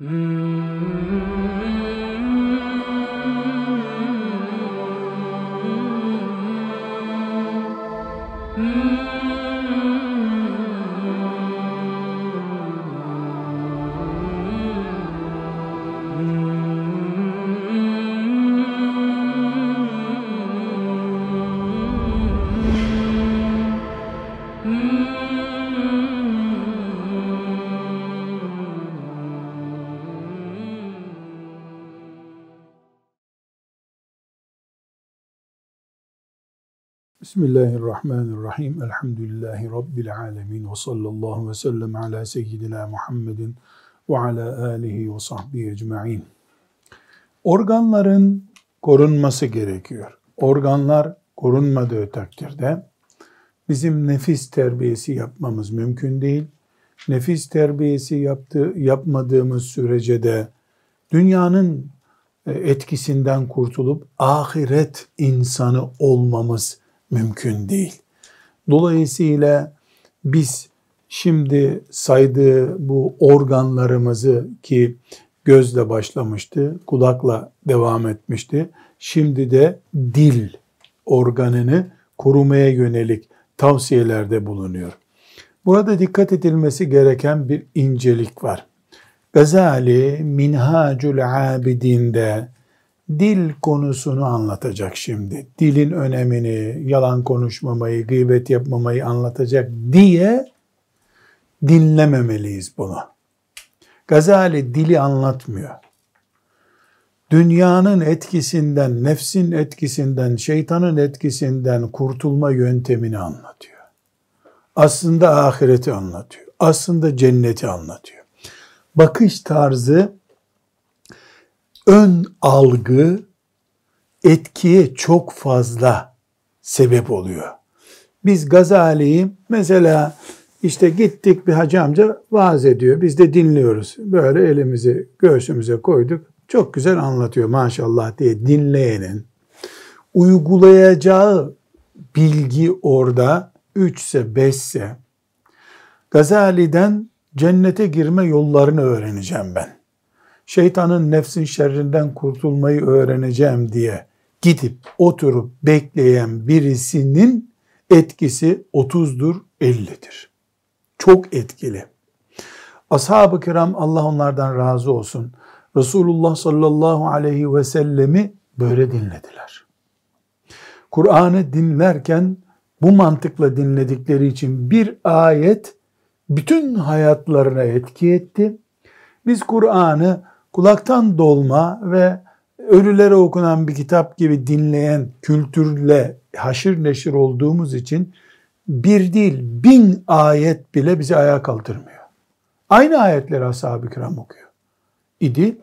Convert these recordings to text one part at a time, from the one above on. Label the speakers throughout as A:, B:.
A: Mm-hmm. Bismillahirrahmanirrahim. Elhamdülillahi Rabbil alemin. Ve sallallahu ve sellem ala seyyidina Muhammedin ve ala alihi ve sahbihi ecma'in. Organların korunması gerekiyor. Organlar korunmadığı takdirde bizim nefis terbiyesi yapmamız mümkün değil. Nefis terbiyesi yaptı, yapmadığımız sürece de dünyanın e, etkisinden kurtulup ahiret insanı olmamız mümkün değil. Dolayısıyla biz şimdi saydığı bu organlarımızı ki gözle başlamıştı, kulakla devam etmişti. Şimdi de dil organını korumaya yönelik tavsiyelerde bulunuyor. Burada dikkat edilmesi gereken bir incelik var. Gazali Minhacul Abidin'de dil konusunu anlatacak şimdi. Dilin önemini, yalan konuşmamayı, gıybet yapmamayı anlatacak diye dinlememeliyiz bunu. Gazali dili anlatmıyor. Dünyanın etkisinden, nefsin etkisinden, şeytanın etkisinden kurtulma yöntemini anlatıyor. Aslında ahireti anlatıyor. Aslında cenneti anlatıyor. Bakış tarzı ön algı etkiye çok fazla sebep oluyor. Biz Gazali'yi mesela işte gittik bir hacı amca vaaz ediyor. Biz de dinliyoruz. Böyle elimizi göğsümüze koyduk. Çok güzel anlatıyor maşallah diye dinleyenin uygulayacağı bilgi orada üçse beşse Gazali'den cennete girme yollarını öğreneceğim ben şeytanın nefsin şerrinden kurtulmayı öğreneceğim diye gidip oturup bekleyen birisinin etkisi 30'dur, 50'dir. Çok etkili. Ashab-ı kiram Allah onlardan razı olsun. Resulullah sallallahu aleyhi ve sellemi böyle dinlediler. Kur'an'ı dinlerken bu mantıkla dinledikleri için bir ayet bütün hayatlarına etki etti. Biz Kur'an'ı kulaktan dolma ve ölülere okunan bir kitap gibi dinleyen kültürle haşır neşir olduğumuz için bir değil bin ayet bile bizi ayağa kaldırmıyor. Aynı ayetleri ashab-ı kiram okuyor. İdi.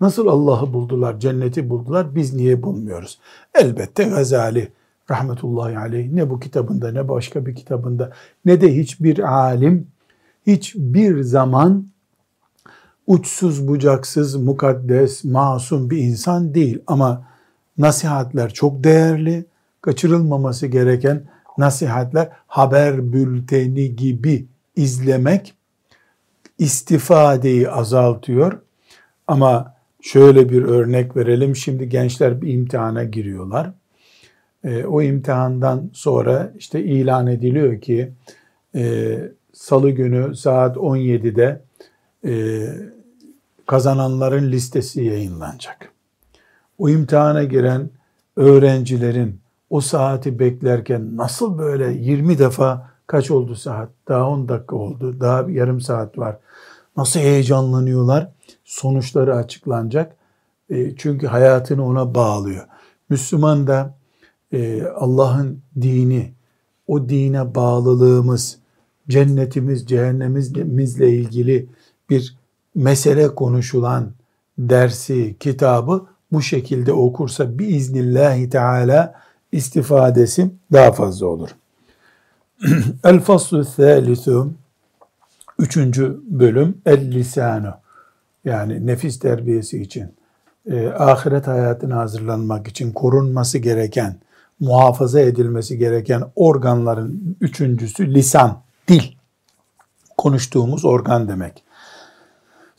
A: Nasıl Allah'ı buldular, cenneti buldular, biz niye bulmuyoruz? Elbette Gazali rahmetullahi aleyh ne bu kitabında ne başka bir kitabında ne de hiçbir alim hiçbir zaman uçsuz bucaksız, mukaddes, masum bir insan değil. Ama nasihatler çok değerli, kaçırılmaması gereken nasihatler haber bülteni gibi izlemek istifadeyi azaltıyor. Ama şöyle bir örnek verelim. Şimdi gençler bir imtihana giriyorlar. E, o imtihandan sonra işte ilan ediliyor ki e, salı günü saat 17'de e, kazananların listesi yayınlanacak. O imtihana giren öğrencilerin o saati beklerken nasıl böyle 20 defa kaç oldu saat? Daha 10 dakika oldu. Daha bir yarım saat var. Nasıl heyecanlanıyorlar? Sonuçları açıklanacak. E, çünkü hayatını ona bağlıyor. Müslüman da e, Allah'ın dini, o dine bağlılığımız, cennetimiz, cehennemimizle ilgili bir mesele konuşulan dersi, kitabı bu şekilde okursa biiznillahi teala istifadesi daha fazla olur. El faslu thalithu üçüncü bölüm el lisanu yani nefis terbiyesi için e, ahiret hayatına hazırlanmak için korunması gereken muhafaza edilmesi gereken organların üçüncüsü lisan, dil. Konuştuğumuz organ demek.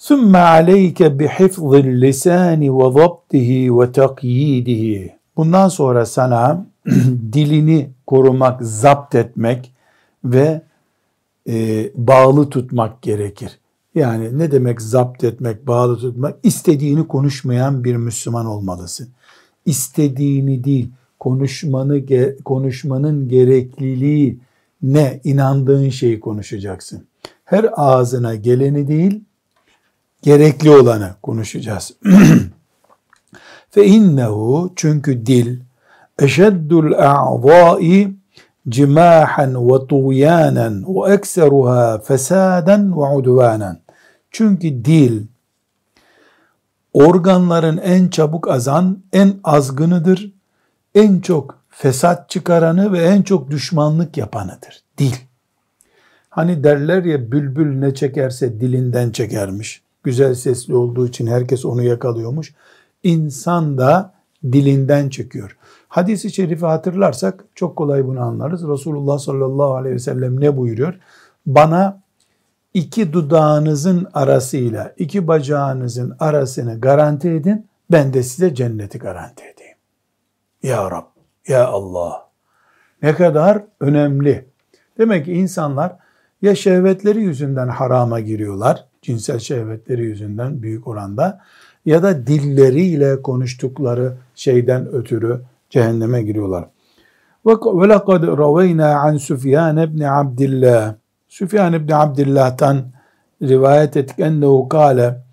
A: Sümme aleyke bihifzil lisani ve zaptihi ve takyidihi. Bundan sonra sana dilini korumak, zapt etmek ve e, bağlı tutmak gerekir. Yani ne demek zapt etmek, bağlı tutmak? İstediğini konuşmayan bir Müslüman olmalısın. İstediğini değil, konuşmanı konuşmanın gerekliliği ne inandığın şeyi konuşacaksın. Her ağzına geleni değil, gerekli olanı konuşacağız. Fe innehu çünkü dil eşeddul a'zai cimahan ve tuğyanen ve ekseruha fesaden ve udvanen. Çünkü dil organların en çabuk azan, en azgınıdır, en çok fesat çıkaranı ve en çok düşmanlık yapanıdır. Dil. Hani derler ya bülbül ne çekerse dilinden çekermiş. Güzel sesli olduğu için herkes onu yakalıyormuş. İnsan da dilinden çekiyor. Hadis-i şerifi hatırlarsak çok kolay bunu anlarız. Resulullah sallallahu aleyhi ve sellem ne buyuruyor? Bana iki dudağınızın arasıyla iki bacağınızın arasını garanti edin. Ben de size cenneti garanti edeyim. Ya Rab, ya Allah. Ne kadar önemli. Demek ki insanlar ya şehvetleri yüzünden harama giriyorlar, cinsel şehvetleri yüzünden büyük oranda ya da dilleriyle konuştukları şeyden ötürü cehenneme giriyorlar. Ve lekad raveyna an Süfyan ibn Abdillah. Süfyan ibn Abdillah'tan rivayet ettik ennehu kâle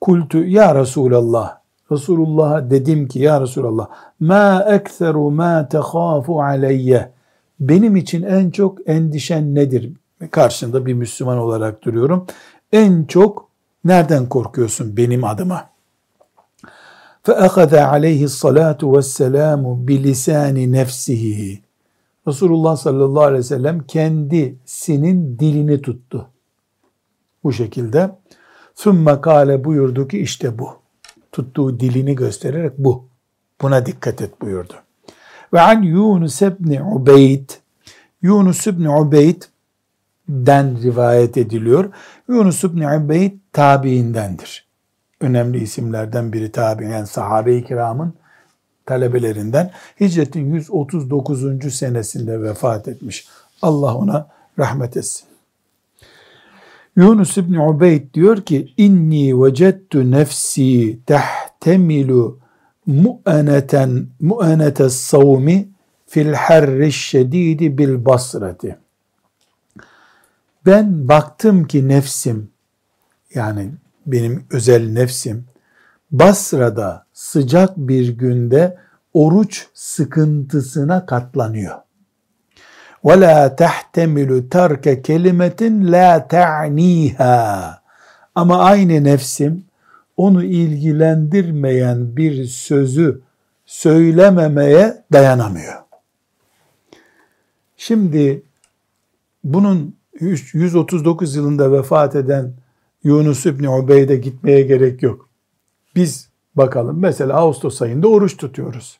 A: kultu ya Resulallah Resulullah'a dedim ki ya Resulallah ma ekseru ma tehâfu aleyye benim için en çok endişen nedir? Karşında bir Müslüman olarak duruyorum En çok nereden korkuyorsun benim adıma? فَأَخَذَ عَلَيْهِ الصَّلَاةُ وَالسَّلَامُ بِلِسَانِ نَفْسِهِ Resulullah sallallahu aleyhi ve sellem kendisinin dilini tuttu. Bu şekilde. ثُمَّ kale buyurdu ki işte bu. Tuttuğu dilini göstererek bu. Buna dikkat et buyurdu. Ve an Yunus ibn Ubeyd Yunus ibn Ubeyd den rivayet ediliyor. Yunus ibn Ubeyd tabiindendir önemli isimlerden biri tabi'in yani sahabe-i kiramın talebelerinden hicretin 139. senesinde vefat etmiş. Allah ona rahmet etsin. Yunus İbni Ubeyd diyor ki inni vecettu nefsi tehtemilu mu'eneten mu'enetes savmi fil harri şedidi bil basreti. Ben baktım ki nefsim yani benim özel nefsim Basra'da sıcak bir günde oruç sıkıntısına katlanıyor. وَلَا تَحْتَمِلُ تَرْكَ kelimetin la تَعْنِيهَا Ama aynı nefsim onu ilgilendirmeyen bir sözü söylememeye dayanamıyor. Şimdi bunun 139 yılında vefat eden Yunus İbni Ubeyde gitmeye gerek yok. Biz bakalım mesela Ağustos ayında oruç tutuyoruz.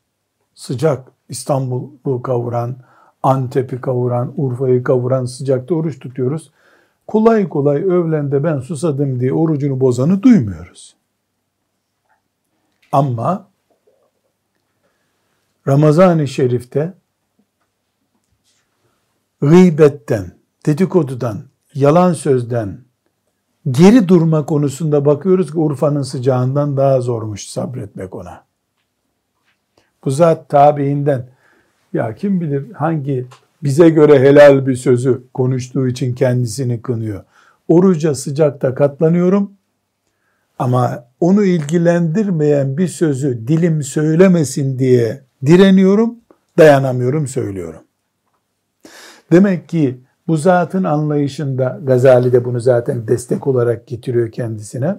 A: Sıcak İstanbul'u kavuran, Antep'i kavuran, Urfa'yı kavuran sıcakta oruç tutuyoruz. Kolay kolay öğlende ben susadım diye orucunu bozanı duymuyoruz. Ama Ramazan-ı Şerif'te gıybetten, dedikodudan, yalan sözden, geri durma konusunda bakıyoruz ki Urfa'nın sıcağından daha zormuş sabretmek ona. Bu zat tabiinden ya kim bilir hangi bize göre helal bir sözü konuştuğu için kendisini kınıyor. Oruca sıcakta katlanıyorum ama onu ilgilendirmeyen bir sözü dilim söylemesin diye direniyorum, dayanamıyorum, söylüyorum. Demek ki bu zatın anlayışında Gazali de bunu zaten destek olarak getiriyor kendisine.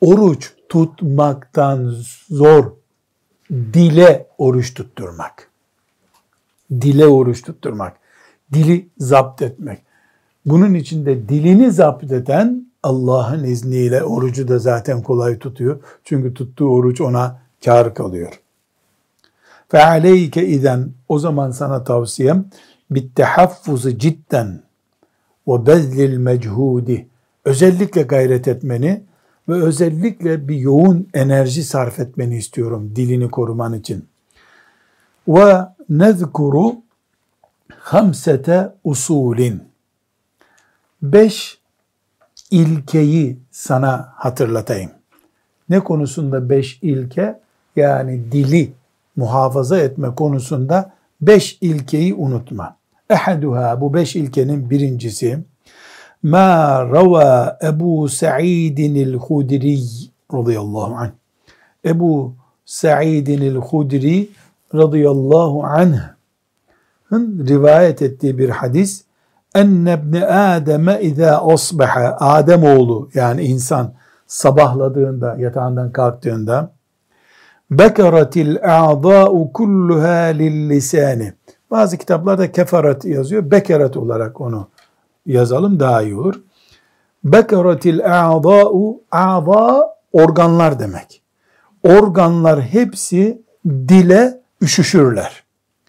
A: Oruç tutmaktan zor dile oruç tutturmak. Dile oruç tutturmak. Dili zapt etmek. Bunun içinde dilini zapt eden Allah'ın izniyle orucu da zaten kolay tutuyor. Çünkü tuttuğu oruç ona kar kalıyor. Fe aleyke iden o zaman sana tavsiyem bittehaffuzu cidden ve bezlil mechudi özellikle gayret etmeni ve özellikle bir yoğun enerji sarf etmeni istiyorum dilini koruman için. Ve nezkuru hamsete usulin. Beş ilkeyi sana hatırlatayım. Ne konusunda beş ilke? Yani dili muhafaza etme konusunda beş ilkeyi unutma. Ehaduha bu beş ilkenin birincisi. Ma rava Ebu Sa'idin el-Hudri radıyallahu anh. Ebu Sa'idin el-Hudri radıyallahu anh'ın rivayet ettiği bir hadis enne ibne Adem'e izâ asbaha Adem oğlu yani insan sabahladığında yatağından kalktığında bekaratil a'dâ'u kulluha lillisâni bazı kitaplarda kefaret yazıyor. Bekarat olarak onu yazalım daha iyi olur. Bekaratil a'dâ'u a'dâ organlar demek. Organlar hepsi dile üşüşürler.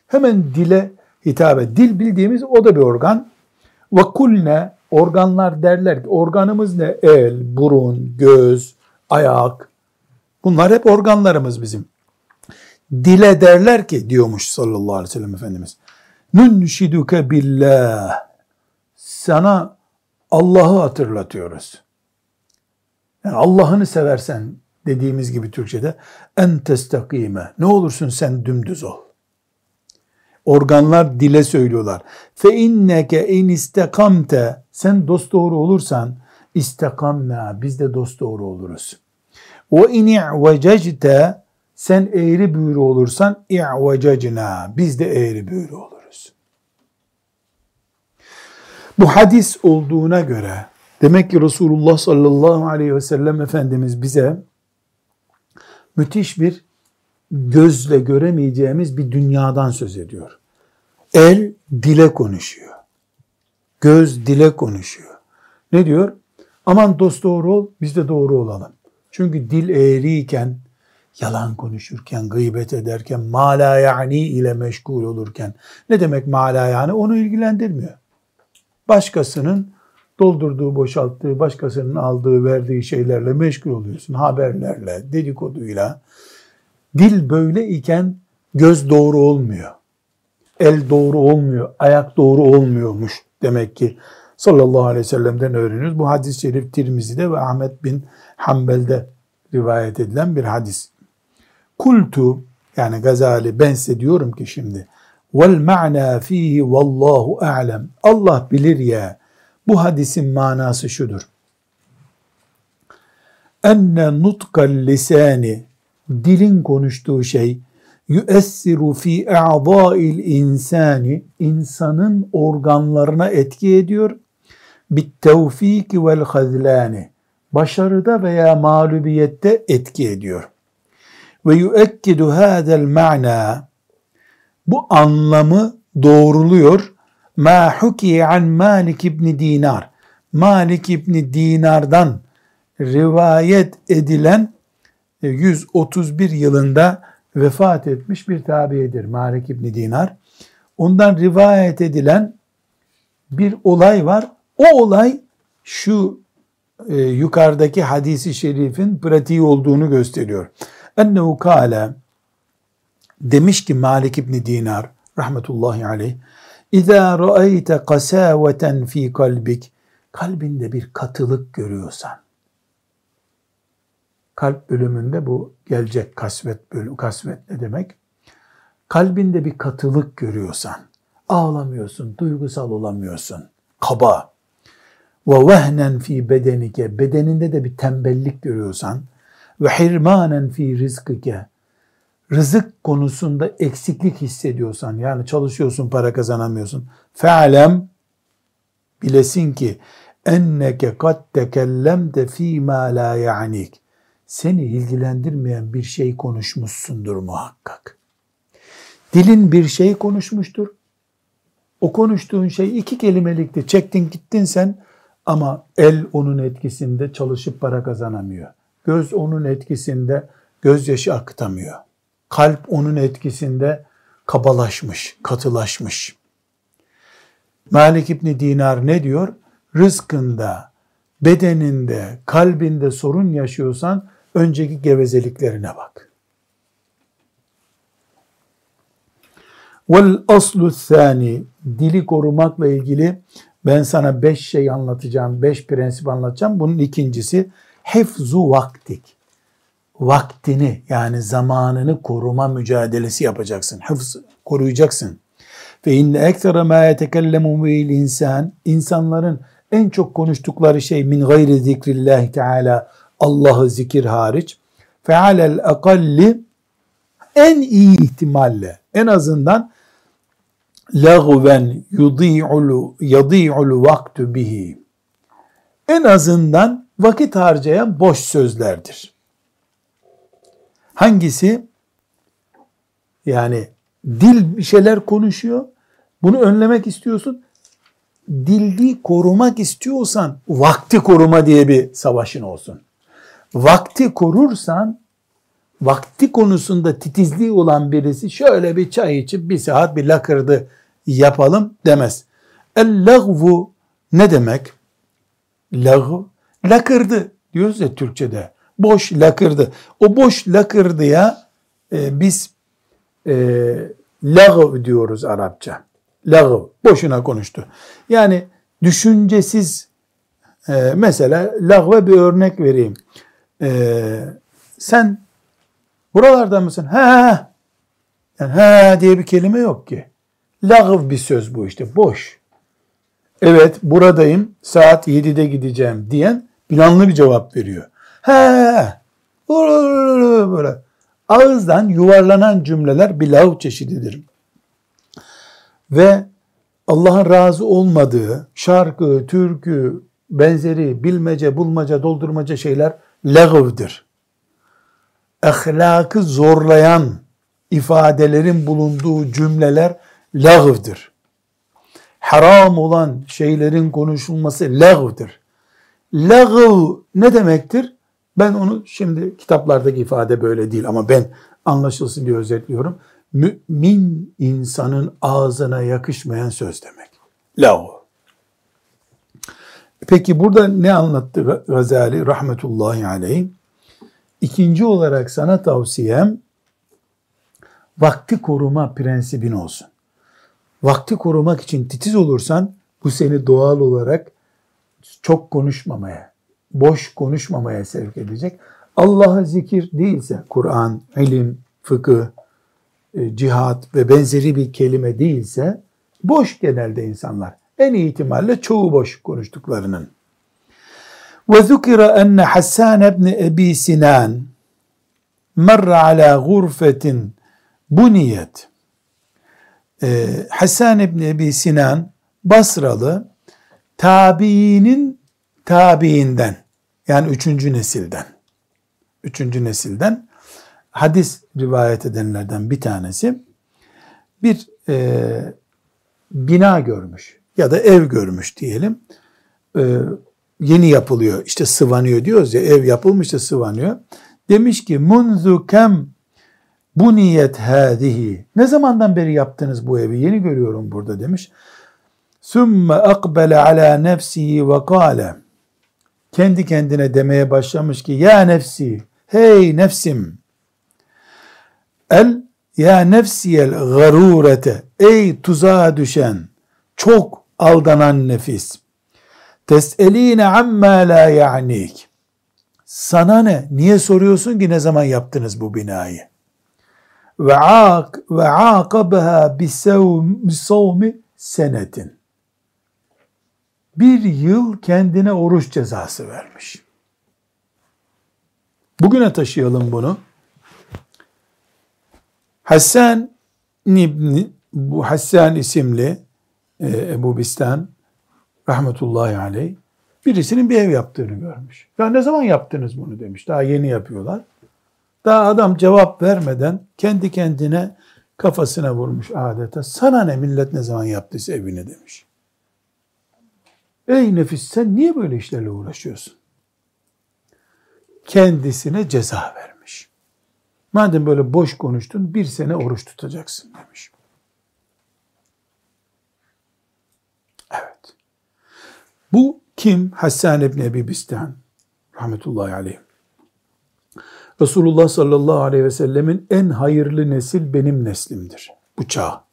A: Hemen dile hitap et. Dil bildiğimiz o da bir organ. Ve kulne organlar derler ki organımız ne? El, burun, göz, ayak. Bunlar hep organlarımız bizim. Dile derler ki diyormuş sallallahu aleyhi ve sellem Efendimiz. Nunşiduke billah. Sana Allah'ı hatırlatıyoruz. Yani Allah'ını seversen dediğimiz gibi Türkçe'de en testakime. Ne olursun sen dümdüz ol. Organlar dile söylüyorlar. Fe inneke in istekamte sen dost doğru olursan istekamna biz de dost doğru oluruz. Ve in i'vececte sen eğri büğrü olursan i'vececna biz de eğri büğrü oluruz. Bu hadis olduğuna göre demek ki Resulullah sallallahu aleyhi ve sellem Efendimiz bize müthiş bir gözle göremeyeceğimiz bir dünyadan söz ediyor. El dile konuşuyor. Göz dile konuşuyor. Ne diyor? Aman dost doğru ol, biz de doğru olalım. Çünkü dil eğriyken, yalan konuşurken, gıybet ederken, mala yani ile meşgul olurken, ne demek mala yani? Onu ilgilendirmiyor. Başkasının doldurduğu, boşalttığı, başkasının aldığı, verdiği şeylerle meşgul oluyorsun. Haberlerle, dedikoduyla. Dil böyle iken göz doğru olmuyor. El doğru olmuyor, ayak doğru olmuyormuş demek ki sallallahu aleyhi ve sellem'den öğreniyoruz. Bu hadis-i şerif Tirmizi'de ve Ahmet bin Hanbel'de rivayet edilen bir hadis. Kultu yani Gazali ben size diyorum ki şimdi vel ma'na fihi vallahu a'lem. Allah bilir ya bu hadisin manası şudur. Enne nutkal lisani dilin konuştuğu şey yüessiru fi a'dâil insani insanın organlarına etki ediyor. Bit tevfiki vel hazlani başarıda veya mağlubiyette etki ediyor. Ve yüekkidu hadel ma'na bu anlamı doğruluyor. Ma huki an Malik ibn Dinar. Malik ibn Dinar'dan rivayet edilen 131 e, yılında vefat etmiş bir tabiidir Malik ibn Dinar. Ondan rivayet edilen bir olay var. O olay şu e, yukarıdaki hadisi şerifin pratiği olduğunu gösteriyor. Ennehu kâle demiş ki Malik ibn Dinar rahmetullahi aleyh İzâ ra'eyte kasâveten fî kalbik. Kalbinde bir katılık görüyorsan kalp bölümünde bu gelecek kasvet bölüm kasvet ne demek? Kalbinde bir katılık görüyorsan ağlamıyorsun, duygusal olamıyorsun, kaba, ve vehnen fi bedenike. Bedeninde de bir tembellik görüyorsan ve hirmanen fi rizkike rızık konusunda eksiklik hissediyorsan yani çalışıyorsun para kazanamıyorsun fe'lem bilesin ki enneke kad tekellemte fi ma la ya'nik seni ilgilendirmeyen bir şey konuşmuşsundur muhakkak. Dilin bir şey konuşmuştur. O konuştuğun şey iki kelimelikti. Çektin gittin sen ama el onun etkisinde çalışıp para kazanamıyor. Göz onun etkisinde gözyaşı akıtamıyor. Kalp onun etkisinde kabalaşmış, katılaşmış. Malik İbni Dinar ne diyor? Rızkında bedeninde, kalbinde sorun yaşıyorsan önceki gevezeliklerine bak. Vel aslu thani dili korumakla ilgili ben sana beş şey anlatacağım, beş prensip anlatacağım. Bunun ikincisi hifzu vaktik. Vaktini yani zamanını koruma mücadelesi yapacaksın. Hıfz koruyacaksın. Ve inne ekstra ma yetekellemu bil insan insanların en çok konuştukları şey min gayri zikrillahi teala Allah'ı zikir hariç fe alel akalli en iyi ihtimalle en azından lagven yudi'ul yadi'ul vaktu bihi en azından vakit harcayan boş sözlerdir. Hangisi? Yani dil bir şeyler konuşuyor. Bunu önlemek istiyorsun. Dildi korumak istiyorsan vakti koruma diye bir savaşın olsun. Vakti korursan vakti konusunda titizliği olan birisi şöyle bir çay içip bir saat bir lakırdı yapalım demez. El-lagvu ne demek? Lagv, lakırdı diyoruz ya Türkçe'de. Boş lakırdı. O boş lakırdıya e, biz e, lagv diyoruz Arapça. Lagv, boşuna konuştu. Yani düşüncesiz, e, mesela lagve bir örnek vereyim. E, sen buralarda mısın? Ha, yani ha diye bir kelime yok ki. Lagv bir söz bu işte, boş. Evet buradayım, saat 7'de gideceğim diyen planlı bir cevap veriyor. He, böyle ağızdan yuvarlanan cümleler bir lav çeşididir. Ve Allah'ın razı olmadığı şarkı, türkü, benzeri bilmece, bulmaca, doldurmaca şeyler lagıvdır. Ahlakı zorlayan ifadelerin bulunduğu cümleler lagıvdır. Haram olan şeylerin konuşulması lagıvdır. Lagıv ne demektir? Ben onu şimdi kitaplardaki ifade böyle değil ama ben anlaşılsın diye özetliyorum. Mümin insanın ağzına yakışmayan söz demek. Lagıv. Peki burada ne anlattı Gazali rahmetullahi aleyh? İkinci olarak sana tavsiyem vakti koruma prensibin olsun. Vakti korumak için titiz olursan bu seni doğal olarak çok konuşmamaya, boş konuşmamaya sevk edecek. Allah'a zikir değilse, Kur'an, ilim, fıkıh, e, cihat ve benzeri bir kelime değilse, boş genelde insanlar. En ihtimalle çoğu boş konuştuklarının. Ve zukira enne Hassan ibn Ebi Sinan merra ala gurfetin buniyet. Ee, Hassan ibn Ebi Sinan Basralı tabiinin tabiinden yani üçüncü nesilden üçüncü nesilden hadis rivayet edenlerden bir tanesi bir e, bina görmüş ya da ev görmüş diyelim. E, yeni yapılıyor işte sıvanıyor diyoruz ya ev yapılmış da sıvanıyor. Demiş ki munzu kem bu niyet hadihi. Ne zamandan beri yaptınız bu evi? Yeni görüyorum burada demiş. Sümme akbele ala nefsihi ve kâle. Kendi kendine demeye başlamış ki ya nefsi, hey nefsim. El ya nefsiyel garurete, ey tuzağa düşen, çok aldanan nefis. Tes'eline amma la ya'nik. Sana ne? Niye soruyorsun ki ne zaman yaptınız bu binayı? Ve ak ve akabaha bisavmi senetin bir yıl kendine oruç cezası vermiş. Bugüne taşıyalım bunu. Hassan İbni, bu Hassan isimli e, Ebu Bistan rahmetullahi aleyh birisinin bir ev yaptığını görmüş. Ya ne zaman yaptınız bunu demiş. Daha yeni yapıyorlar. Daha adam cevap vermeden kendi kendine kafasına vurmuş adeta. Sana ne millet ne zaman yaptıysa evini demiş. Ey nefis sen niye böyle işlerle uğraşıyorsun? Kendisine ceza vermiş. Madem böyle boş konuştun bir sene oruç tutacaksın demiş. Evet. Bu Kim? Hassan İbni Ebi Bistan. Rahmetullahi aleyh. Resulullah sallallahu aleyhi ve sellemin en hayırlı nesil benim neslimdir. Bu çağ.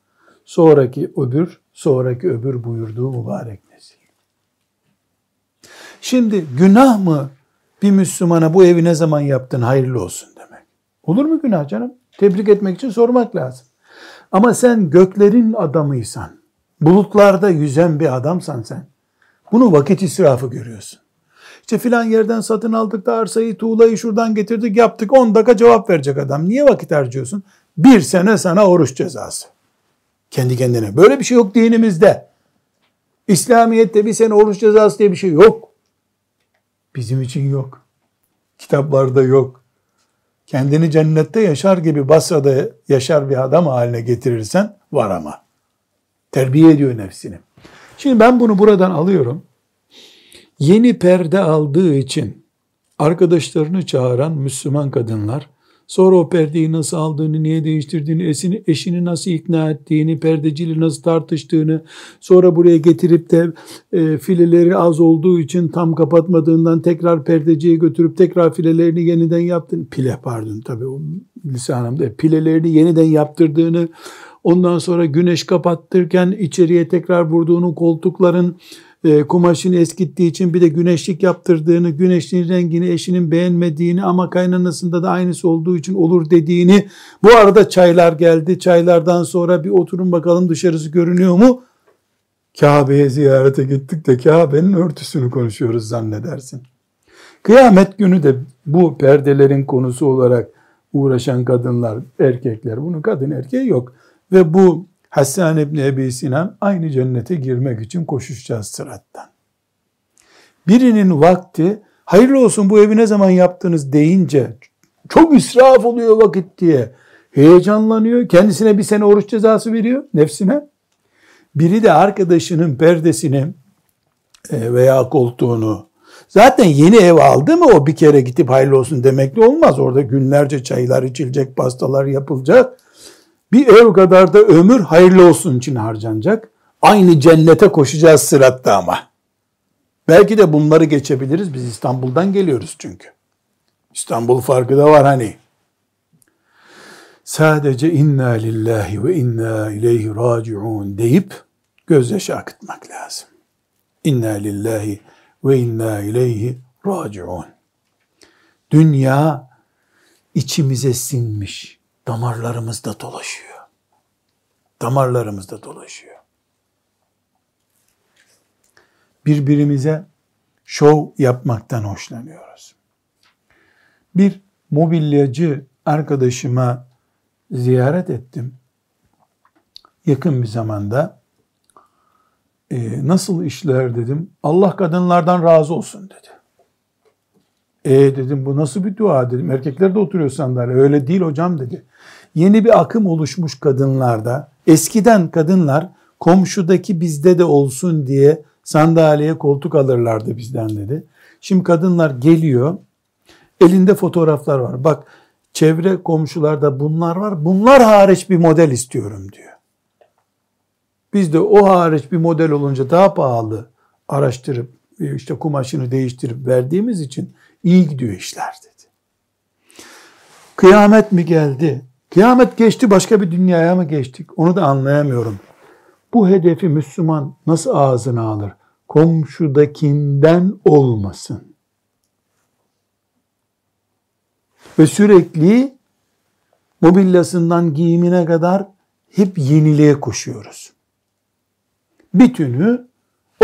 A: Sonraki öbür, sonraki öbür buyurduğu mübarek. Şimdi günah mı bir Müslümana bu evi ne zaman yaptın hayırlı olsun demek. Olur mu günah canım? Tebrik etmek için sormak lazım. Ama sen göklerin adamıysan, bulutlarda yüzen bir adamsan sen, bunu vakit israfı görüyorsun. İşte filan yerden satın aldık da arsayı, tuğlayı şuradan getirdik yaptık 10 dakika cevap verecek adam. Niye vakit harcıyorsun? Bir sene sana oruç cezası. Kendi kendine. Böyle bir şey yok dinimizde. İslamiyet'te bir sene oruç cezası diye bir şey yok. Bizim için yok. Kitaplarda yok. Kendini cennette yaşar gibi Basra'da yaşar bir adam haline getirirsen var ama. Terbiye ediyor nefsini. Şimdi ben bunu buradan alıyorum. Yeni perde aldığı için arkadaşlarını çağıran Müslüman kadınlar Sonra o perdeyi nasıl aldığını, niye değiştirdiğini, eşini, eşini nasıl ikna ettiğini, perdeciyle nasıl tartıştığını, sonra buraya getirip de e, fileleri az olduğu için tam kapatmadığından tekrar perdeciye götürüp tekrar filelerini yeniden yaptığını, pile pardon tabii o lisanımda, pilelerini yeniden yaptırdığını, ondan sonra güneş kapattırken içeriye tekrar vurduğunu, koltukların e, kumaşını eskittiği için bir de güneşlik yaptırdığını, güneşliğin rengini eşinin beğenmediğini ama kaynanasında da aynısı olduğu için olur dediğini, bu arada çaylar geldi, çaylardan sonra bir oturun bakalım dışarısı görünüyor mu? Kabe'ye ziyarete gittik de Kabe'nin örtüsünü konuşuyoruz zannedersin. Kıyamet günü de bu perdelerin konusu olarak uğraşan kadınlar, erkekler, bunun kadın erkeği yok. Ve bu Hassan İbni Ebi Sinan aynı cennete girmek için koşuşacağız sırattan. Birinin vakti hayırlı olsun bu evi ne zaman yaptınız deyince çok israf oluyor vakit diye heyecanlanıyor. Kendisine bir sene oruç cezası veriyor nefsine. Biri de arkadaşının perdesini e, veya koltuğunu zaten yeni ev aldı mı o bir kere gidip hayırlı olsun demekle olmaz. Orada günlerce çaylar içilecek, pastalar yapılacak. Bir ev kadar da ömür hayırlı olsun için harcanacak. Aynı cennete koşacağız sıratta ama. Belki de bunları geçebiliriz. Biz İstanbul'dan geliyoruz çünkü. İstanbul farkı da var hani. Sadece inna lillahi ve inna ileyhi raciun deyip gözyaşı akıtmak lazım. İnna lillahi ve inna ileyhi raciun. Dünya içimize sinmiş damarlarımızda dolaşıyor. Damarlarımızda dolaşıyor. Birbirimize şov yapmaktan hoşlanıyoruz. Bir mobilyacı arkadaşıma ziyaret ettim. Yakın bir zamanda. E, nasıl işler dedim. Allah kadınlardan razı olsun dedi. E dedim bu nasıl bir dua dedim. Erkekler de oturuyor sandalye. Öyle değil hocam dedi. Yeni bir akım oluşmuş kadınlarda. Eskiden kadınlar komşudaki bizde de olsun diye sandalyeye koltuk alırlardı bizden dedi. Şimdi kadınlar geliyor. Elinde fotoğraflar var. Bak çevre komşularda bunlar var. Bunlar hariç bir model istiyorum diyor. Biz de o hariç bir model olunca daha pahalı araştırıp işte kumaşını değiştirip verdiğimiz için iyi gidiyor işler dedi. Kıyamet mi geldi? Kıyamet geçti başka bir dünyaya mı geçtik? Onu da anlayamıyorum. Bu hedefi Müslüman nasıl ağzına alır? Komşudakinden olmasın. Ve sürekli mobilyasından giyimine kadar hep yeniliğe koşuyoruz. Bir tünü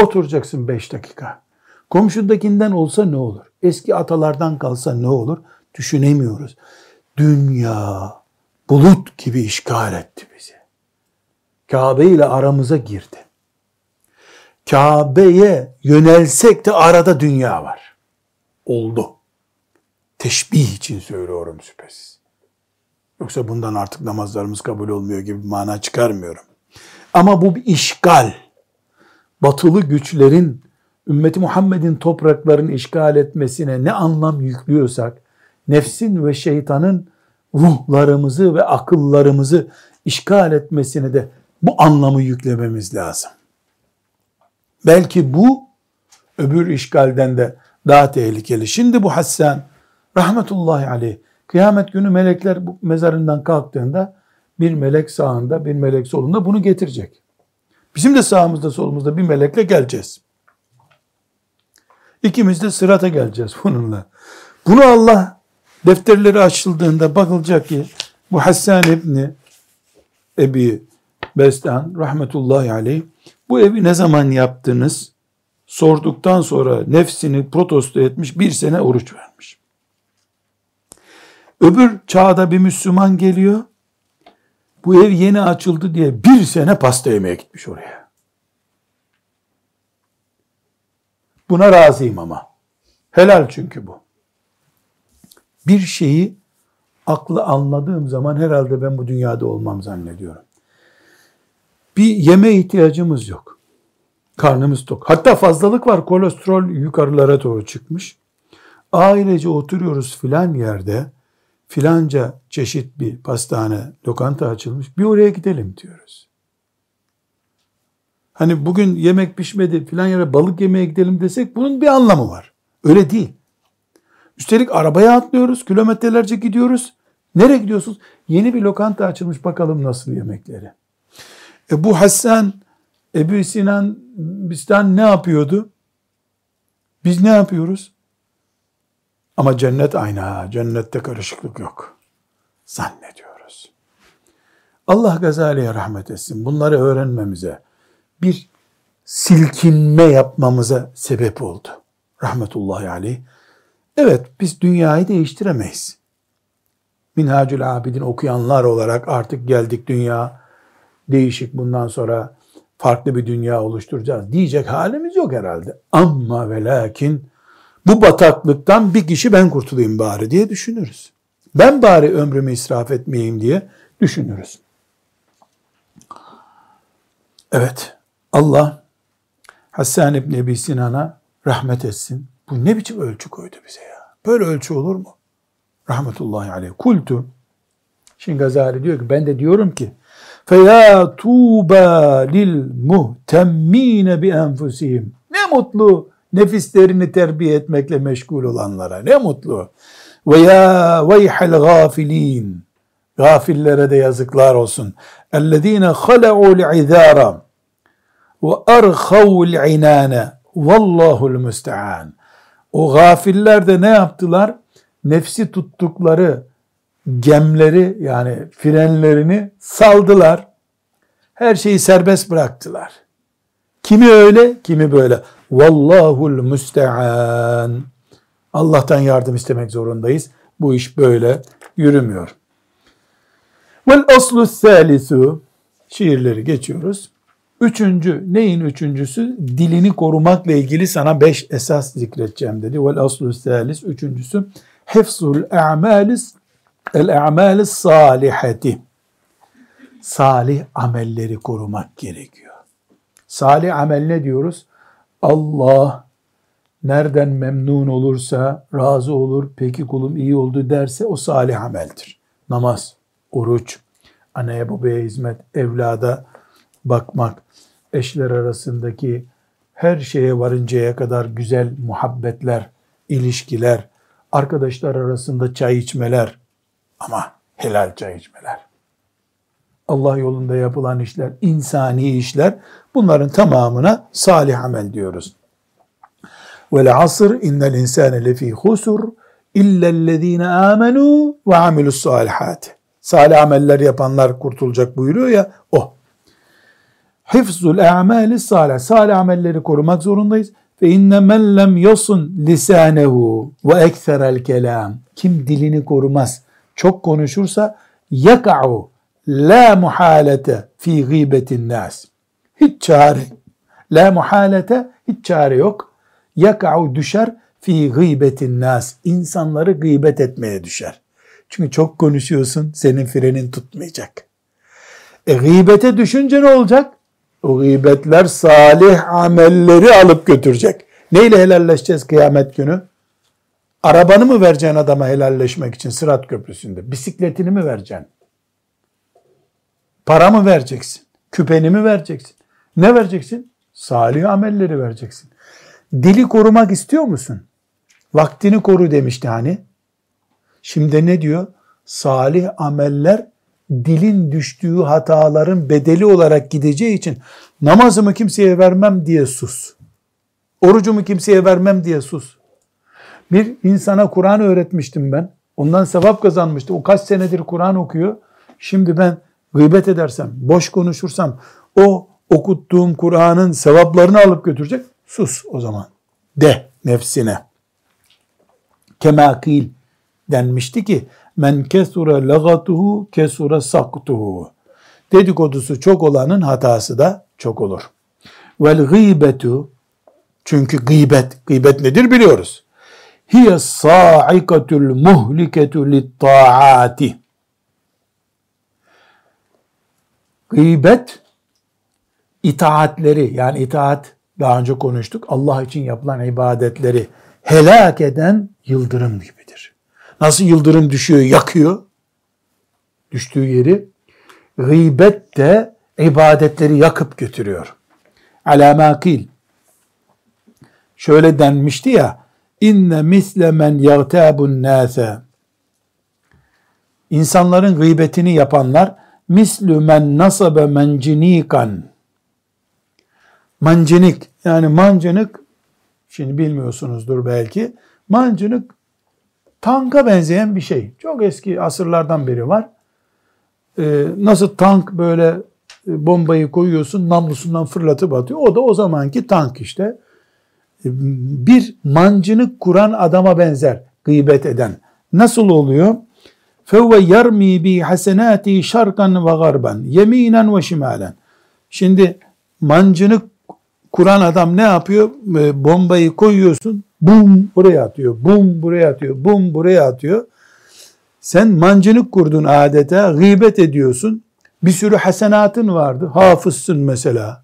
A: oturacaksın beş dakika. Komşudakinden olsa ne olur? Eski atalardan kalsa ne olur? Düşünemiyoruz. Dünya bulut gibi işgal etti bizi. Kabe ile aramıza girdi. Kabe'ye yönelsek de arada dünya var. Oldu. Teşbih için söylüyorum şüphesiz. Yoksa bundan artık namazlarımız kabul olmuyor gibi bir mana çıkarmıyorum. Ama bu bir işgal. Batılı güçlerin ümmeti Muhammed'in topraklarını işgal etmesine ne anlam yüklüyorsak, nefsin ve şeytanın ruhlarımızı ve akıllarımızı işgal etmesine de bu anlamı yüklememiz lazım. Belki bu öbür işgalden de daha tehlikeli. Şimdi bu Hassan rahmetullahi aleyh kıyamet günü melekler bu mezarından kalktığında bir melek sağında bir melek solunda bunu getirecek. Bizim de sağımızda solumuzda bir melekle geleceğiz. İkimiz de sırata geleceğiz bununla. Bunu Allah defterleri açıldığında bakılacak ki bu Hassan İbni Ebi Bestan rahmetullahi aleyh bu evi ne zaman yaptınız? Sorduktan sonra nefsini protesto etmiş bir sene oruç vermiş. Öbür çağda bir Müslüman geliyor. Bu ev yeni açıldı diye bir sene pasta yemeye gitmiş oraya. Buna razıyım ama. Helal çünkü bu. Bir şeyi aklı anladığım zaman herhalde ben bu dünyada olmam zannediyorum. Bir yeme ihtiyacımız yok. Karnımız tok. Hatta fazlalık var. Kolesterol yukarılara doğru çıkmış. Ailece oturuyoruz filan yerde filanca çeşit bir pastane, lokanta açılmış. Bir oraya gidelim diyoruz. Hani bugün yemek pişmedi filan yere balık yemeye gidelim desek bunun bir anlamı var. Öyle değil. Üstelik arabaya atlıyoruz, kilometrelerce gidiyoruz. Nereye gidiyorsunuz? Yeni bir lokanta açılmış bakalım nasıl yemekleri. E bu Hassan, Ebu Sinan bizden ne yapıyordu? Biz ne yapıyoruz? Ama cennet aynı ha. Cennette karışıklık yok. Zannediyoruz. Allah Gazali'ye rahmet etsin. Bunları öğrenmemize, bir silkinme yapmamıza sebep oldu. Rahmetullahi aleyh. Evet biz dünyayı değiştiremeyiz. Minhacül Abidin okuyanlar olarak artık geldik dünya değişik bundan sonra farklı bir dünya oluşturacağız diyecek halimiz yok herhalde. Ama ve lakin bu bataklıktan bir kişi ben kurtulayım bari diye düşünürüz. Ben bari ömrümü israf etmeyeyim diye düşünürüz. Evet, Allah Hassan İbni Ebi Sinan'a rahmet etsin. Bu ne biçim ölçü koydu bize ya? Böyle ölçü olur mu? Rahmetullahi aleyh. Kultu. Şimdi Gazali diyor ki ben de diyorum ki فَيَا تُوبَى لِلْمُهْتَمِّينَ بِاَنْفُسِهِمْ Ne mutlu nefislerini terbiye etmekle meşgul olanlara. Ne mutlu. Ve ya veyhel gafilin. Gafillere de yazıklar olsun. Ellezine hala'ul izara ve erhavul inane. Vallahul müstean. o gafiller de ne yaptılar? Nefsi tuttukları gemleri yani frenlerini saldılar. Her şeyi serbest bıraktılar. Kimi öyle, kimi böyle. Vallahul müstean. Allah'tan yardım istemek zorundayız. Bu iş böyle yürümüyor. Vel aslu thalithu şiirleri geçiyoruz. Üçüncü, neyin üçüncüsü? Dilini korumakla ilgili sana beş esas zikredeceğim dedi. Vel aslu thalis, üçüncüsü hefzul a'malis el a'malis salihati. Salih amelleri korumak gerekiyor. Salih amel ne diyoruz? Allah nereden memnun olursa, razı olur, peki kulum iyi oldu derse o salih ameldir. Namaz, oruç, anneye babaya hizmet, evlada bakmak, eşler arasındaki her şeye varıncaya kadar güzel muhabbetler, ilişkiler, arkadaşlar arasında çay içmeler ama helal çay içmeler. Allah yolunda yapılan işler, insani işler bunların tamamına salih amel diyoruz. Vel asr innel insane lefî husur illellezîne âmenû ve amilus salihat. Salih ameller yapanlar kurtulacak buyuruyor ya o. Hifzul a'mali salih. Salih amelleri korumak zorundayız. Fe inne men lem yasun lisanehu ve ekserel kelam. Kim dilini korumaz, çok konuşursa yaka'u la muhalete fi gıybetin nas. Hiç çare. La muhalete hiç çare yok. Yaka'u düşer fi gıybetin nas. İnsanları gıybet etmeye düşer. Çünkü çok konuşuyorsun, senin frenin tutmayacak. E gıybete düşünce ne olacak? O gıybetler salih amelleri alıp götürecek. Neyle helalleşeceğiz kıyamet günü? Arabanı mı vereceksin adama helalleşmek için Sırat Köprüsü'nde? Bisikletini mi vereceksin? Para mı vereceksin? Küpeni mi vereceksin? Ne vereceksin? Salih amelleri vereceksin. Dili korumak istiyor musun? Vaktini koru demişti hani. Şimdi ne diyor? Salih ameller dilin düştüğü hataların bedeli olarak gideceği için namazımı kimseye vermem diye sus. Orucumu kimseye vermem diye sus. Bir insana Kur'an öğretmiştim ben. Ondan sevap kazanmıştı. O kaç senedir Kur'an okuyor. Şimdi ben gıybet edersem, boş konuşursam o okuttuğum Kur'an'ın sevaplarını alıp götürecek. Sus o zaman. De nefsine. Kemakil denmişti ki men kesure lagatuhu kesure saktuhu. Dedikodusu çok olanın hatası da çok olur. Vel gıybetu çünkü gıybet, gıybet nedir biliyoruz. Hiye sa'ikatul muhliketu lit taati. Gıybet itaatleri yani itaat daha önce konuştuk Allah için yapılan ibadetleri helak eden yıldırım gibidir. Nasıl yıldırım düşüyor yakıyor? Düştüğü yeri. Gıybet de ibadetleri yakıp götürüyor. Alamakil şöyle denmişti ya inne misle men yagtabun nase. İnsanların gıybetini yapanlar mislü men nasabe mencinikan mancinik yani mancınık şimdi bilmiyorsunuzdur belki mancınık tanka benzeyen bir şey. Çok eski asırlardan beri var. Ee, nasıl tank böyle e, bombayı koyuyorsun namlusundan fırlatıp atıyor. O da o zamanki tank işte. Ee, bir mancınık kuran adama benzer gıybet eden. Nasıl oluyor? فَوَّ يَرْمِي بِي حَسَنَاتِي شَرْقًا وَغَرْبًا يَم۪ينًا وَشِمَالًا Şimdi mancınık kuran adam ne yapıyor? E, bombayı koyuyorsun, bum buraya atıyor, bum buraya atıyor, bum buraya atıyor. Sen mancınık kurdun adeta, gıybet ediyorsun. Bir sürü hasenatın vardı. Hafızsın mesela.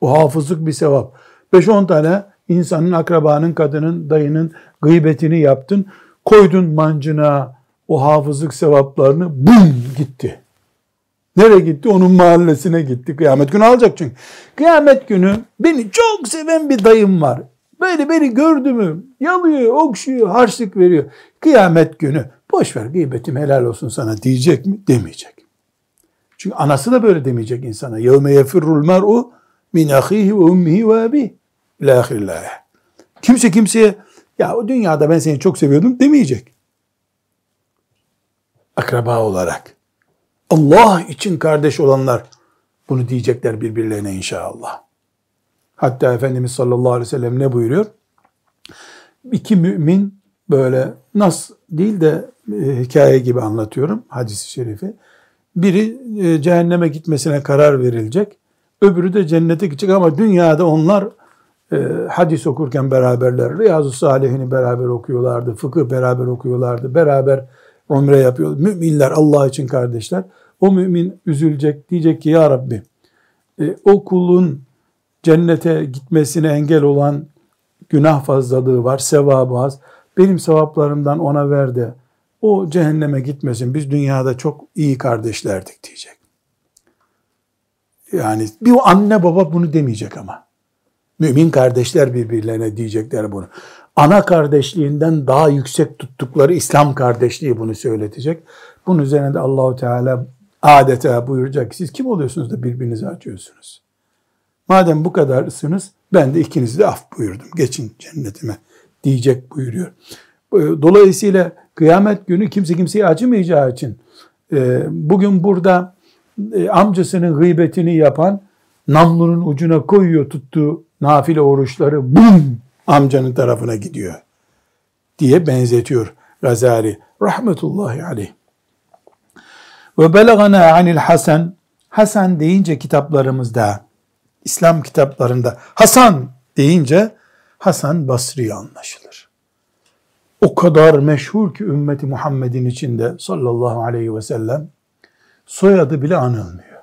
A: O hafızlık bir sevap. 5-10 tane insanın, akrabanın, kadının, dayının gıybetini yaptın. Koydun mancına o hafızlık sevaplarını bum gitti. Nereye gitti? Onun mahallesine gitti. Kıyamet günü alacak çünkü. Kıyamet günü beni çok seven bir dayım var. Böyle beni gördü mü yalıyor, okşuyor, harçlık veriyor. Kıyamet günü boş ver gıybetim helal olsun sana diyecek mi? Demeyecek. Çünkü anası da böyle demeyecek insana. يَوْمَ يَفِرُّ الْمَرْءُ min ahihi ve ummihi ve abi. Kimse kimseye ya o dünyada ben seni çok seviyordum demeyecek. Akraba olarak. Allah için kardeş olanlar bunu diyecekler birbirlerine inşallah. Hatta Efendimiz sallallahu aleyhi ve sellem ne buyuruyor? İki mümin böyle nas değil de e, hikaye gibi anlatıyorum hadisi şerifi. Biri e, cehenneme gitmesine karar verilecek. Öbürü de cennete gidecek ama dünyada onlar e, hadis okurken beraberler. Riyazu Salihini beraber okuyorlardı. Fıkıh beraber okuyorlardı. Beraber umre yapıyor. Müminler Allah için kardeşler. O mümin üzülecek. Diyecek ki ya Rabbi e, o kulun cennete gitmesine engel olan günah fazlalığı var, sevabı az. Benim sevaplarımdan ona ver de o cehenneme gitmesin. Biz dünyada çok iyi kardeşlerdik diyecek. Yani bir anne baba bunu demeyecek ama. Mümin kardeşler birbirlerine diyecekler bunu. Ana kardeşliğinden daha yüksek tuttukları İslam kardeşliği bunu söyletecek. Bunun üzerine de Allahu Teala adeta buyuracak. Siz kim oluyorsunuz da birbirinizi açıyorsunuz? Madem bu kadarsınız ben de ikinizi de af buyurdum. Geçin cennetime diyecek buyuruyor. Dolayısıyla kıyamet günü kimse kimseyi acımayacağı için e, bugün burada e, amcasının gıybetini yapan namlunun ucuna koyuyor tuttuğu nafile oruçları bum amcanın tarafına gidiyor diye benzetiyor Gazali rahmetullahi aleyh. Ve belagana anil Hasan Hasan deyince kitaplarımızda İslam kitaplarında Hasan deyince Hasan Basri anlaşılır. O kadar meşhur ki ümmeti Muhammed'in içinde sallallahu aleyhi ve sellem soyadı bile anılmıyor.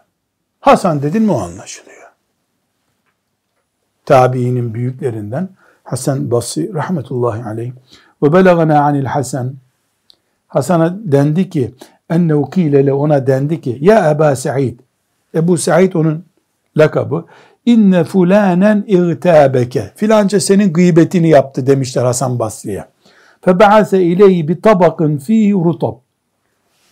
A: Hasan dedin mi o anlaşılıyor. Tabiinin büyüklerinden Hasan Basri rahmetullahi aleyh ve belagana anil Hasan Hasan'a dendi ki ennehu kîlele ona dendi ki ya Eba Sa'id Ebu Sa'id onun lakabı inne fulanen irtabeke. Filanca senin gıybetini yaptı demişler Hasan Basri'ye. Febe'ase ileyhi bir tabakın fihi rutab.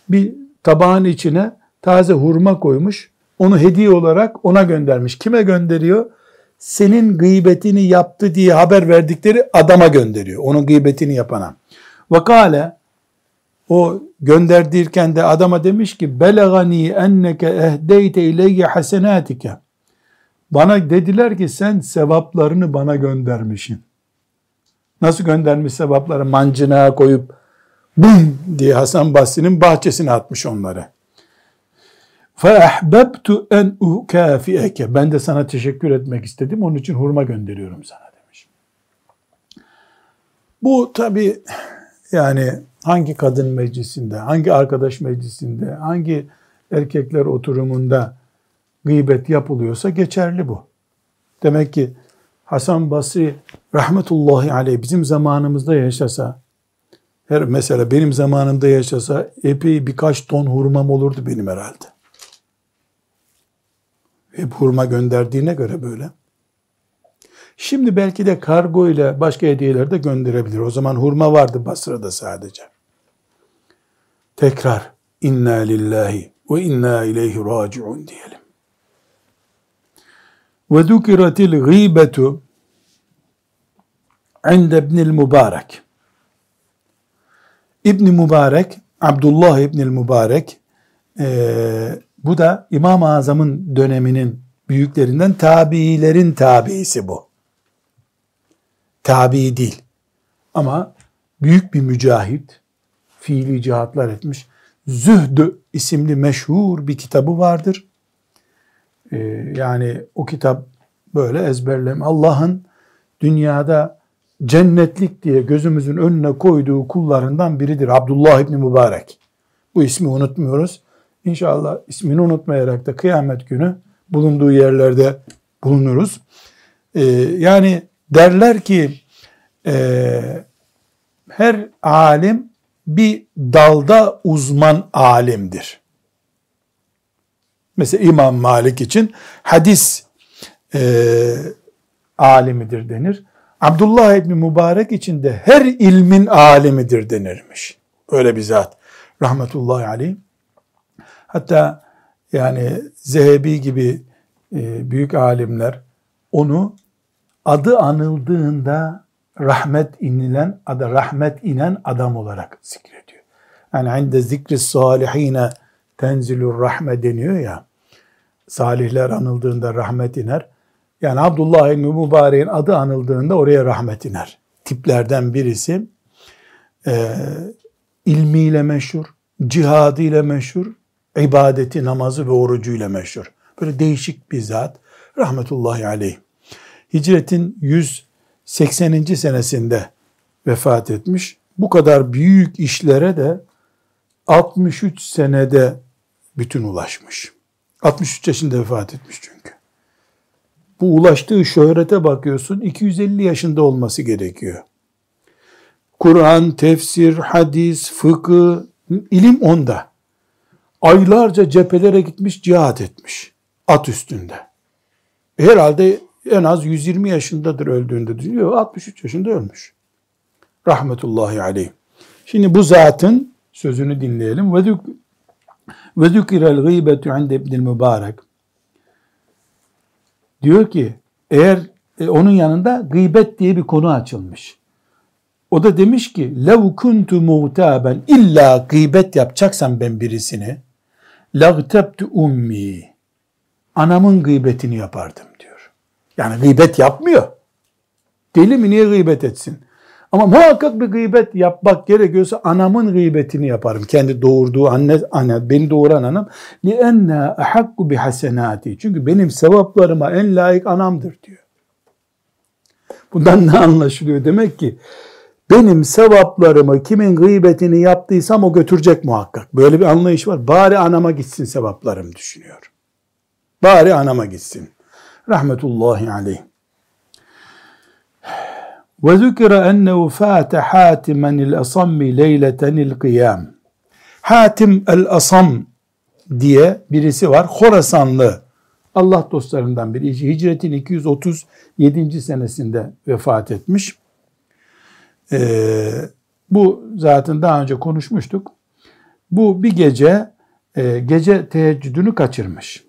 A: Bir tabağın içine taze hurma koymuş. Onu hediye olarak ona göndermiş. Kime gönderiyor? Senin gıybetini yaptı diye haber verdikleri adama gönderiyor. Onun gıybetini yapana. Ve kâle o gönderdirken de adama demiş ki belagani enneke ehdeyte ileyye hasenatike. Bana dediler ki sen sevaplarını bana göndermişsin. Nasıl göndermiş sevapları? Mancına koyup bum diye Hasan Basri'nin bahçesine atmış onları. فَاَحْبَبْتُ en ukafiyeke. Ben de sana teşekkür etmek istedim. Onun için hurma gönderiyorum sana demiş. Bu tabi yani hangi kadın meclisinde, hangi arkadaş meclisinde, hangi erkekler oturumunda gıybet yapılıyorsa geçerli bu. Demek ki Hasan Basri rahmetullahi aleyh bizim zamanımızda yaşasa, her mesela benim zamanımda yaşasa epey birkaç ton hurmam olurdu benim herhalde. Hep hurma gönderdiğine göre böyle. Şimdi belki de kargo ile başka hediyeler de gönderebilir. O zaman hurma vardı Basra'da sadece. Tekrar inna lillahi ve inna ileyhi raciun diyelim. Ve zukiratil gıybetu inde ibnil mübarek. İbn Mübarek, Abdullah İbn Mübarek, e, bu da İmam-ı Azam'ın döneminin büyüklerinden tabiilerin tabiisi bu. Tabi değil. Ama büyük bir mücahit, fiili cihatlar etmiş. Zühdü isimli meşhur bir kitabı vardır. Ee, yani o kitap böyle ezberlem. Allah'ın dünyada cennetlik diye gözümüzün önüne koyduğu kullarından biridir. Abdullah İbni Mübarek. Bu ismi unutmuyoruz. İnşallah ismini unutmayarak da kıyamet günü bulunduğu yerlerde bulunuruz. Ee, yani derler ki e, her alim bir dalda uzman alimdir. Mesela İmam Malik için hadis e, alimidir denir. Abdullah İbni Mübarek için de her ilmin alimidir denirmiş. Öyle bir zat. Rahmetullahi aleyh. Hatta yani Zehebi gibi e, büyük alimler onu adı anıldığında rahmet inilen, adı rahmet inen adam olarak zikrediyor. Yani inde zikri salihine tenzilur rahme deniyor ya, salihler anıldığında rahmet iner. Yani Abdullah ibn Mübarek'in adı anıldığında oraya rahmet iner. Tiplerden birisi e, ilmiyle meşhur, cihadıyla meşhur, ibadeti, namazı ve orucuyla meşhur. Böyle değişik bir zat. Rahmetullahi aleyh. Hicretin 180. senesinde vefat etmiş. Bu kadar büyük işlere de 63 senede bütün ulaşmış. 63 yaşında vefat etmiş çünkü. Bu ulaştığı şöhrete bakıyorsun 250 yaşında olması gerekiyor. Kur'an, tefsir, hadis, fıkıh, ilim onda. Aylarca cephelere gitmiş, cihat etmiş. At üstünde. Herhalde en az 120 yaşındadır öldüğünde düşünüyor. 63 yaşında ölmüş. Rahmetullahi aleyh. Şimdi bu zatın sözünü dinleyelim. Ve zükirel gıybetu inde ibnil mübarek. Diyor ki eğer e, onun yanında gıybet diye bir konu açılmış. O da demiş ki lev kuntu muhtaben illa gıybet yapacaksam ben birisini lagtebtu ummi anamın gıybetini yapardım diyor. Yani gıybet yapmıyor. Deli mi niye gıybet etsin? Ama muhakkak bir gıybet yapmak gerekiyorsa anamın gıybetini yaparım. Kendi doğurduğu anne, anne beni doğuran anam. لِأَنَّا اَحَقُّ بِحَسَنَاتِ Çünkü benim sevaplarıma en layık anamdır diyor. Bundan ne anlaşılıyor? Demek ki benim sevaplarımı kimin gıybetini yaptıysam o götürecek muhakkak. Böyle bir anlayış var. Bari anama gitsin sevaplarım düşünüyor. Bari anama gitsin. Rahmetullahi aleyh. Ennehu fâte Hatimen el asammi leyletenil kıyam. Hatim el Asam diye birisi var. Horasanlı Allah dostlarından biri. Hicretin 237. senesinde vefat etmiş. Ee, bu zaten daha önce konuşmuştuk. Bu bir gece e, gece teheccüdünü kaçırmış.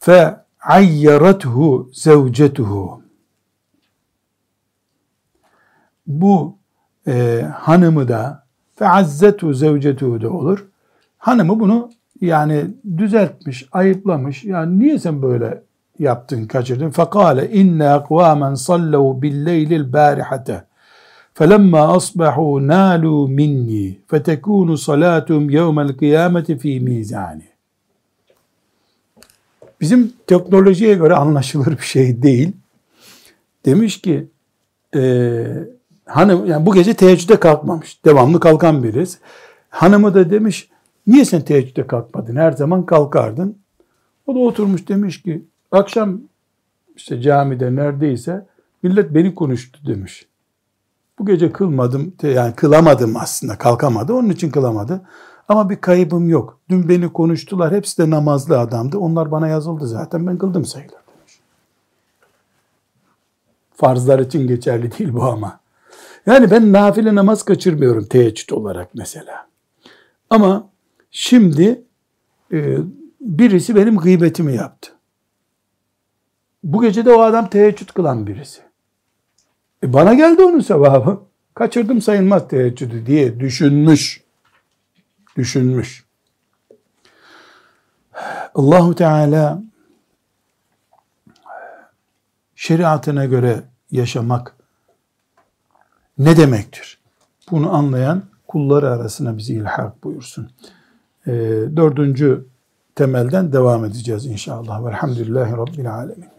A: Fe ayyarathu zevcetuhu Bu e, hanımı da fe azzetu zevcetuhu da olur. Hanımı bunu yani düzeltmiş, ayıplamış. Yani niye sen böyle yaptın, kaçırdın? Fekale inne akvamen sallu bil barihate. فَلَمَّا أَصْبَحُوا نَالُوا مِنِّي فَتَكُونُ صَلَاتُهُمْ يَوْمَ الْقِيَامَةِ ف۪ي مِيزَانِ Bizim teknolojiye göre anlaşılır bir şey değil. Demiş ki e, hanım yani bu gece teheccüde kalkmamış. Devamlı kalkan biriz. Hanımı da demiş niye sen teheccüde kalkmadın? Her zaman kalkardın. O da oturmuş demiş ki akşam işte camide neredeyse millet beni konuştu demiş. Bu gece kılmadım, yani kılamadım aslında, kalkamadı. Onun için kılamadı. Ama bir kaybım yok. Dün beni konuştular. Hepsi de namazlı adamdı. Onlar bana yazıldı zaten. Ben kıldım sayılır demiş. Farzlar için geçerli değil bu ama. Yani ben nafile namaz kaçırmıyorum teheccüd olarak mesela. Ama şimdi e, birisi benim gıybetimi yaptı. Bu gece de o adam teheccüd kılan birisi. E bana geldi onun sevabı. Kaçırdım sayılmaz teheccüdü diye düşünmüş. Düşünmüş. Allahu Teala şeriatına göre yaşamak ne demektir? Bunu anlayan kulları arasına bizi ilhak buyursun. E, dördüncü temelden devam edeceğiz inşallah. Velhamdülillahi Rabbil Alemin.